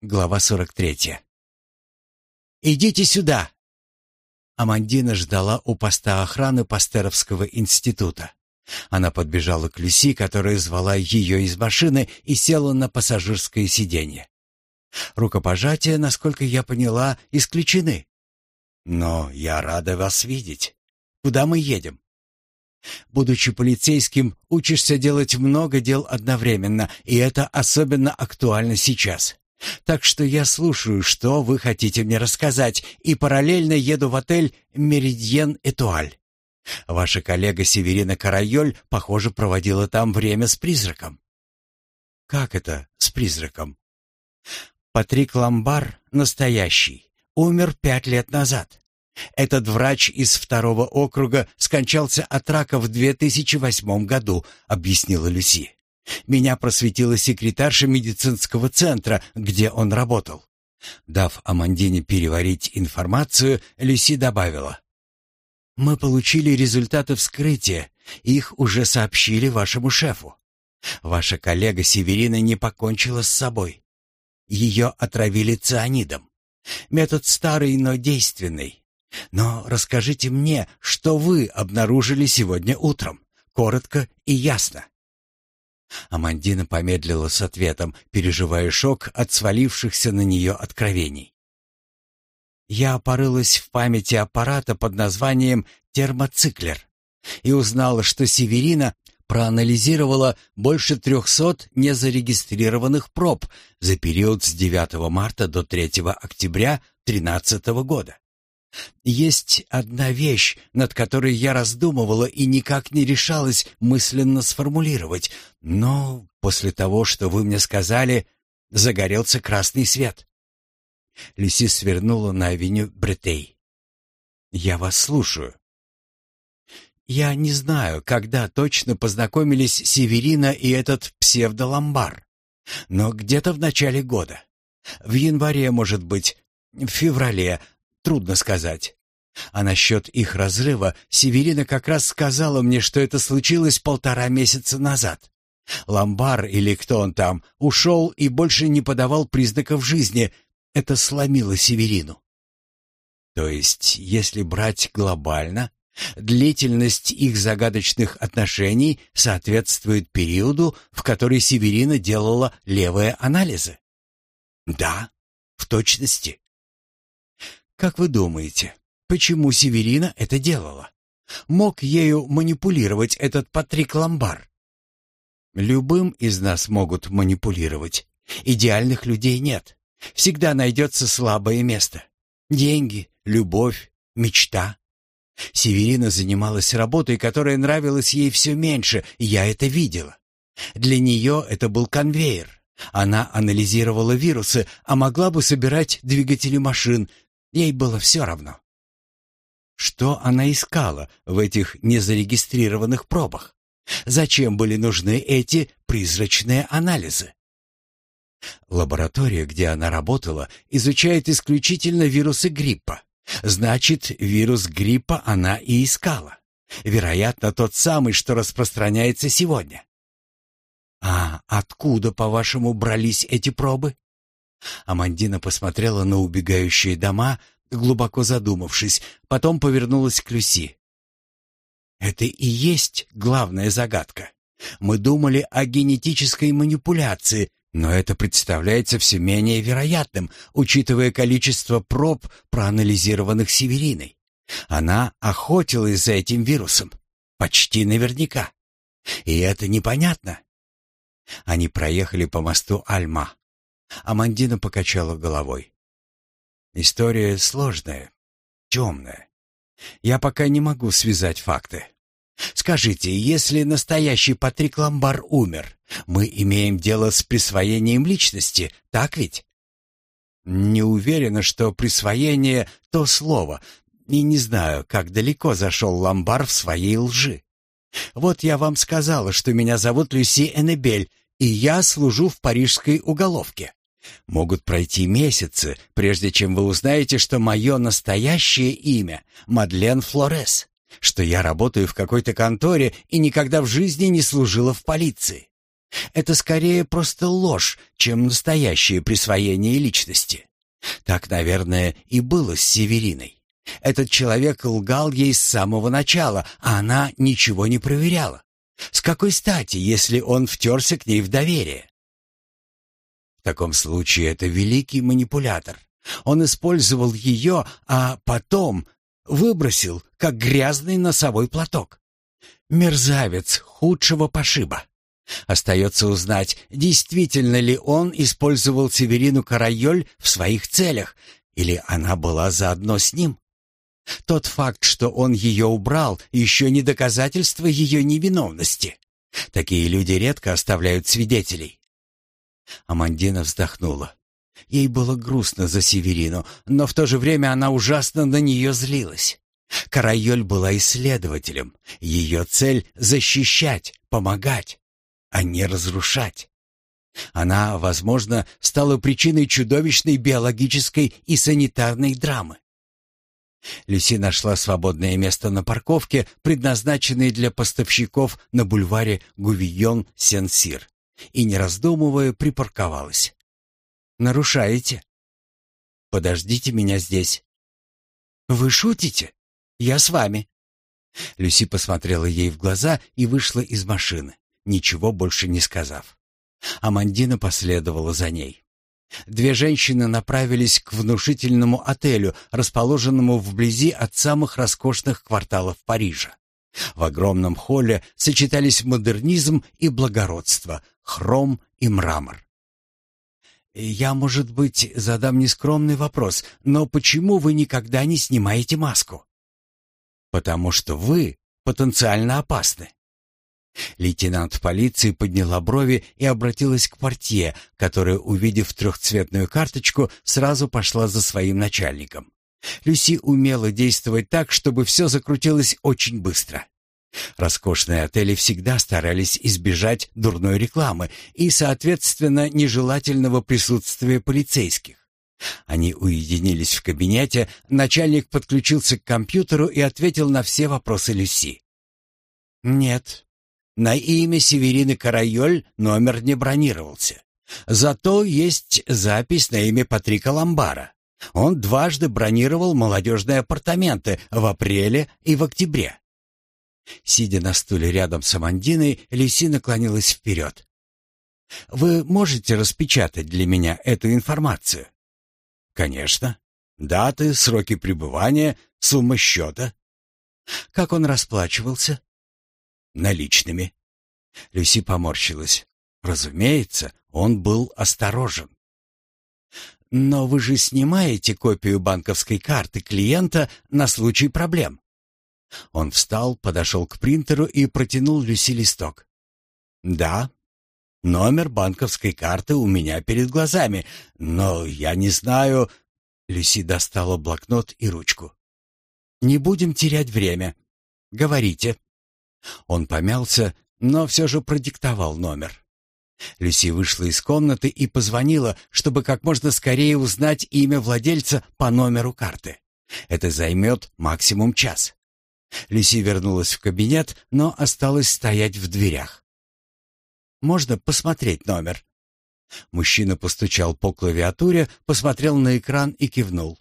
Глава 43. «Идите сюда!» Амандина ждала у поста охраны Пастеровского института. Она подбежала к Люси, которая звала ее из машины, и села на пассажирское сиденье. Рукопожатия, насколько я поняла, исключены. Но я рада вас видеть. Куда мы едем? Будучи полицейским, учишься делать много дел одновременно, и это особенно актуально сейчас. Так что я слушаю, что вы хотите мне рассказать, и параллельно еду в отель «Меридьен Этуаль». Ваша коллега Северина Карайоль, похоже, проводила там время с призраком. Как это с призраком? Патрик Ламбар настоящий, умер пять лет назад. Этот врач из второго округа скончался от рака в 2008 году, объяснила Люси. Меня просветила секретарша медицинского центра, где он работал. Дав Амандине переварить информацию, Люси добавила: мы получили результаты вскрытия, их уже сообщили вашему шефу. Ваша коллега Северина не покончила с собой. Ее отравили цианидом. Метод старый, но действенный. Но расскажите мне, что вы обнаружили сегодня утром, коротко и ясно. Амандина помедлила с ответом, переживая шок от свалившихся на нее откровений. Я порылась в памяти аппарата под названием термоциклер и узнала, что Северина проанализировала больше трехсот незарегистрированных проб за период с 9 марта до 3 октября 2013 года. Есть одна вещь, над которой я раздумывала и никак не решалась мысленно сформулировать, но после того, что вы мне сказали, загорелся красный свет. Люси свернула на авеню Бретей. «Я вас слушаю». «Я не знаю, когда точно познакомились Северина и этот псевдоламбар, но где-то в начале года. В январе, может быть, в феврале, трудно сказать. А насчет их разрыва Северина как раз сказала мне, что это случилось полтора месяца назад. Ламбар, или кто он там, ушел и больше не подавал признаков жизни, это сломило Северину. То есть, если брать глобально, длительность их загадочных отношений соответствует периоду, в который Северина делала левые анализы? Да, в точности. Как вы думаете, почему Северина это делала? Мог ею манипулировать этот Патрик Ламбар? Любым из нас могут манипулировать. Идеальных людей нет. Всегда найдется слабое место. Деньги, любовь, мечта. Северина занималась работой, которая нравилась ей все меньше, я это видела. Для нее это был конвейер. Она анализировала вирусы, а могла бы собирать двигатели машин. Ей было все равно. Что она искала в этих незарегистрированных пробах? Зачем были нужны эти призрачные анализы? Лаборатория, где она работала, изучает исключительно вирусы гриппа. Значит, вирус гриппа она и искала. Вероятно, тот самый, что распространяется сегодня. А откуда, по-вашему, брались эти пробы? Амандина посмотрела на убегающие дома, глубоко задумавшись, потом повернулась к Люси. Это и есть главная загадка. Мы думали о генетической манипуляции, но это представляется все менее вероятным, учитывая количество проб, проанализированных Севериной. Она охотилась за этим вирусом. Почти наверняка. И это непонятно. Они проехали по мосту Альма. Амандина покачала головой. История сложная, темная. Я пока не могу связать факты. Скажите, если настоящий Патрик Ламбар умер, мы имеем дело с присвоением личности, так ведь? Не уверена, что присвоение — то слово, и не знаю, как далеко зашел Ламбар в своей лжи. Вот я вам сказала, что меня зовут Люси Эннебель, и я служу в парижской уголовке. Могут пройти месяцы, прежде чем вы узнаете, что мое настоящее имя — Мадлен Флорес что я работаю в какой-то конторе и никогда в жизни не служила в полиции. Это скорее просто ложь, чем настоящее присвоение личности. Так, наверное, и было с Севериной. Этот человек лгал ей с самого начала, а она ничего не проверяла. С какой стати, если он втерся к ней в доверие? В таком случае это великий манипулятор. Он использовал ее, а потом выбросил, как грязный носовой платок. Мерзавец худшего пошиба. Остается узнать, действительно ли он использовал Северину Карайоль в своих целях, или она была заодно с ним. Тот факт, что он ее убрал, еще не доказательство ее невиновности. Такие люди редко оставляют свидетелей. Амандина вздохнула. Ей было грустно за Северину, но в то же время она ужасно на нее злилась. Карайоль была исследователем. Ее цель — защищать, помогать, а не разрушать. Она, возможно, стала причиной чудовищной биологической и санитарной драмы. Люси нашла свободное место на парковке, предназначенной для поставщиков на бульваре Гувийон-Сен-Сир, и, не раздумывая, припарковалась. «Нарушаете?» «Подождите меня здесь». «Вы шутите? Я с вами». Люси посмотрела ей в глаза и вышла из машины, ничего больше не сказав. Амандина последовала за ней. Две женщины направились к внушительному отелю, расположенному вблизи от самых роскошных кварталов Парижа. В огромном холле сочетались модернизм и благородство, хром и мрамор. «Я, может быть, задам нескромный вопрос, но почему вы никогда не снимаете маску?» «Потому что вы потенциально опасны. Лейтенант полиции подняла брови и обратилась к портье, которая, увидев трехцветную карточку, сразу пошла за своим начальником. Люси умела действовать так, чтобы все закрутилось очень быстро. Роскошные отели всегда старались избежать дурной рекламы и, соответственно, нежелательного присутствия полицейских. Они уединились в кабинете, начальник подключился к компьютеру и ответил на все вопросы Люси. «Нет, на имя Северины Карайоль номер не бронировался. Зато есть запись на имя Патрика Ламбара. Он дважды бронировал молодежные апартаменты в апреле и в октябре. Сидя на стуле рядом с Амандиной, Лиси наклонилась вперед. «Вы можете распечатать для меня эту информацию?» «Конечно. Даты, сроки пребывания, сумма счета». «Как он расплачивался?» наличными. Люси поморщилась. Разумеется, он был осторожен. Но вы же снимаете копию банковской карты клиента на случай проблем. Он встал, подошел к принтеру и протянул Люси листок. Да, номер банковской карты у меня перед глазами, но я не знаю... Люси достала блокнот и ручку. Не будем терять время. Говорите. Он помялся, но все же продиктовал номер. Люси вышла из комнаты и позвонила, чтобы как можно скорее узнать имя владельца по номеру карты. Это займет максимум час. Люси вернулась в кабинет, но осталась стоять в дверях. «Можно посмотреть номер?» Мужчина постучал по клавиатуре, посмотрел на экран и кивнул.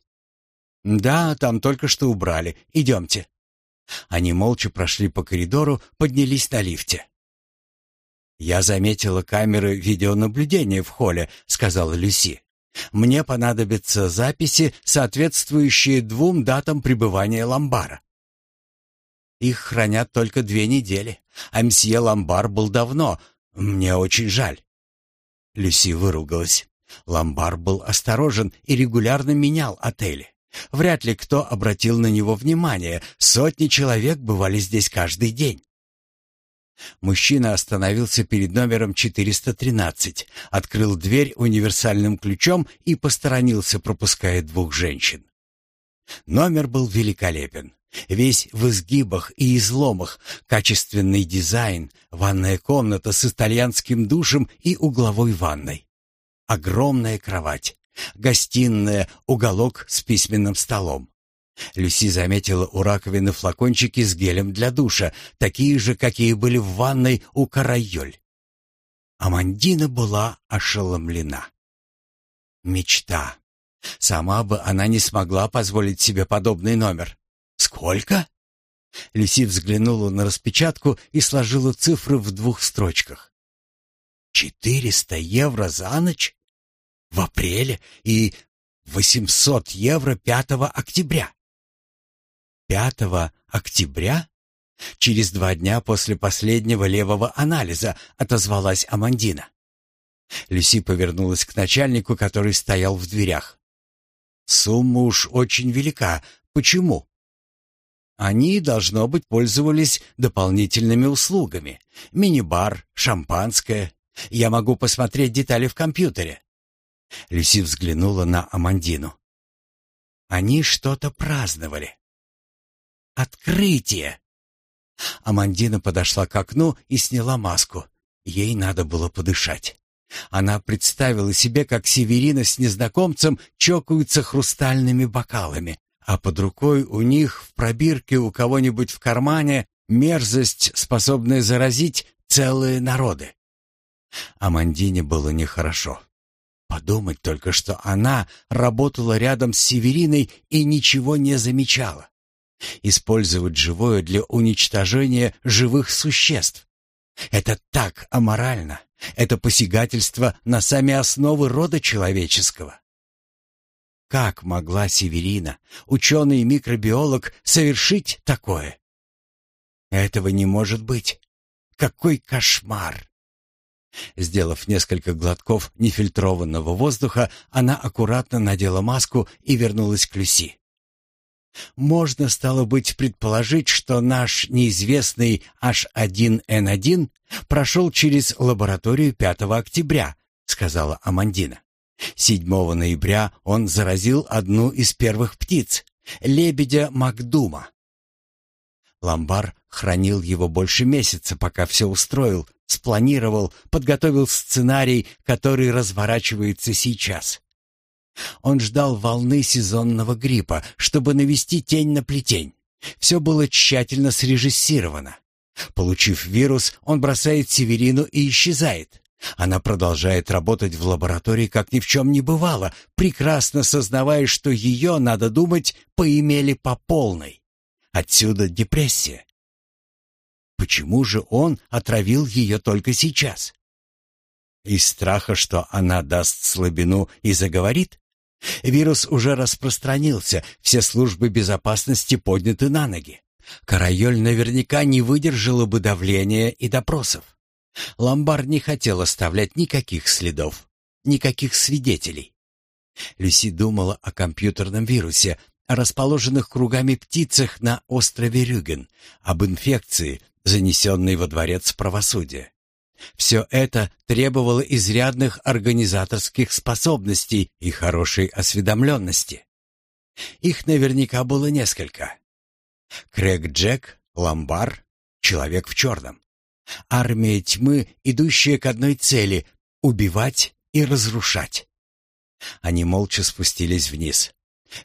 «Да, там только что убрали. Идемте». Они молча прошли по коридору, поднялись на лифте. «Я заметила камеры видеонаблюдения в холле», — сказала Люси. «Мне понадобятся записи, соответствующие двум датам пребывания Ламбара». «Их хранят только две недели, а мсье Ламбар был давно. Мне очень жаль». Люси выругалась. Ламбар был осторожен и регулярно менял отели. Вряд ли кто обратил на него внимание. Сотни человек бывали здесь каждый день. Мужчина остановился перед номером 413, открыл дверь универсальным ключом и посторонился, пропуская двух женщин. Номер был великолепен. Весь в изгибах и изломах, качественный дизайн, ванная комната с итальянским душем и угловой ванной. Огромная кровать, Гостиная, уголок с письменным столом. Люси заметила у раковины флакончики с гелем для душа, такие же, какие были в ванной у Карайоль. Амандина была ошеломлена. Мечта. Сама бы она не смогла позволить себе подобный номер. Сколько? Люси взглянула на распечатку и сложила цифры в двух строчках. «Четыреста евро за ночь? В апреле и восемьсот евро пятого октября». «Пятого октября?» Через два дня после последнего левого анализа отозвалась Амандина. Люси повернулась к начальнику, который стоял в дверях. «Сумма уж очень велика. Почему?» Они, должно быть, пользовались дополнительными услугами. Мини-бар, шампанское. Я могу посмотреть детали в компьютере. Люси взглянула на Амандину. Они что-то праздновали. Открытие. Амандина подошла к окну и сняла маску. Ей надо было подышать. Она представила себе, как Северина с незнакомцем чокаются хрустальными бокалами, а под рукой у них в пробирке у кого-нибудь в кармане мерзость, способная заразить целые народы. Амандине было нехорошо. Подумать только, что она работала рядом с Севериной и ничего не замечала. Использовать живое для уничтожения живых существ. Это так аморально. Это посягательство на сами основы рода человеческого. Как могла Северина, ученый микробиолог, совершить такое? Этого не может быть. Какой кошмар! Сделав несколько глотков нефильтрованного воздуха, она аккуратно надела маску и вернулась к Люси. Можно стало быть предположить, что наш неизвестный H1N1 прошел через лабораторию 5 октября, сказала Амандина. 7 ноября он заразил одну из первых птиц, лебедя Макдума. Ламбар хранил его больше месяца, пока все устроил, спланировал, подготовил сценарий, который разворачивается сейчас. Он ждал волны сезонного гриппа, чтобы навести тень на плетень. Все было тщательно срежиссировано. Получив вирус, он бросает Северину и исчезает. Она продолжает работать в лаборатории, как ни в чем не бывало, прекрасно сознавая, что ее, надо думать, поимели по полной. Отсюда депрессия. Почему же он отравил ее только сейчас? Из страха, что она даст слабину и заговорит? Вирус уже распространился, все службы безопасности подняты на ноги. Карайоль наверняка не выдержала бы давления и допросов. Ламбар не хотел оставлять никаких следов, никаких свидетелей. Люси думала о компьютерном вирусе, о расположенных кругами птицах на острове Рюген, об инфекции, занесенной во дворец правосудия. Все это требовало изрядных организаторских способностей и хорошей осведомленности. Их наверняка было несколько. Крэг Джек, Ламбар, Человек в черном. Армия тьмы, идущая к одной цели — убивать и разрушать. Они молча спустились вниз.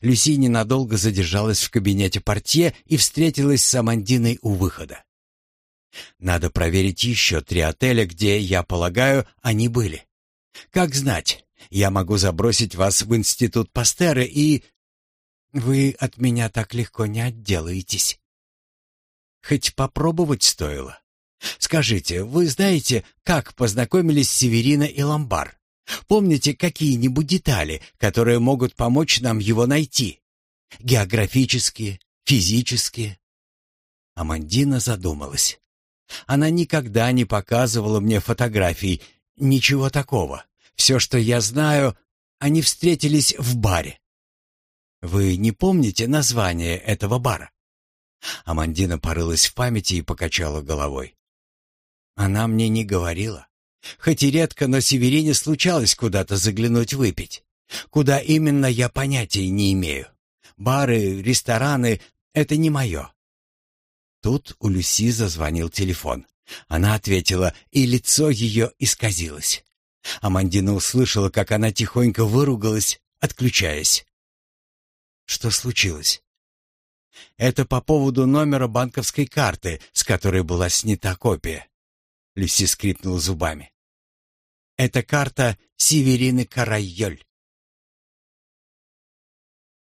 Люси ненадолго задержалась в кабинете портье и встретилась с Амандиной у выхода. Надо проверить еще три отеля, где, я полагаю, они были. Как знать, я могу забросить вас в институт Пастера и... Вы от меня так легко не отделаетесь. Хоть попробовать стоило. Скажите, вы знаете, как познакомились Северина и Ламбар? Помните какие-нибудь детали, которые могут помочь нам его найти? Географические, физические? Амандина задумалась. Она никогда не показывала мне фотографий, ничего такого. Все, что я знаю, они встретились в баре. Вы не помните название этого бара? Амандина порылась в памяти и покачала головой. Она мне не говорила. Хоть и редко, но Северине случалось куда-то заглянуть выпить. Куда именно, я понятия не имею. Бары, рестораны — это не мое. Тут у Люси зазвонил телефон. Она ответила, и лицо ее исказилось. Амандина услышала, как она тихонько выругалась, отключаясь. Что случилось? Это по поводу номера банковской карты, с которой была снята копия. Люси скрипнула зубами. Это карта Северины Карайоль.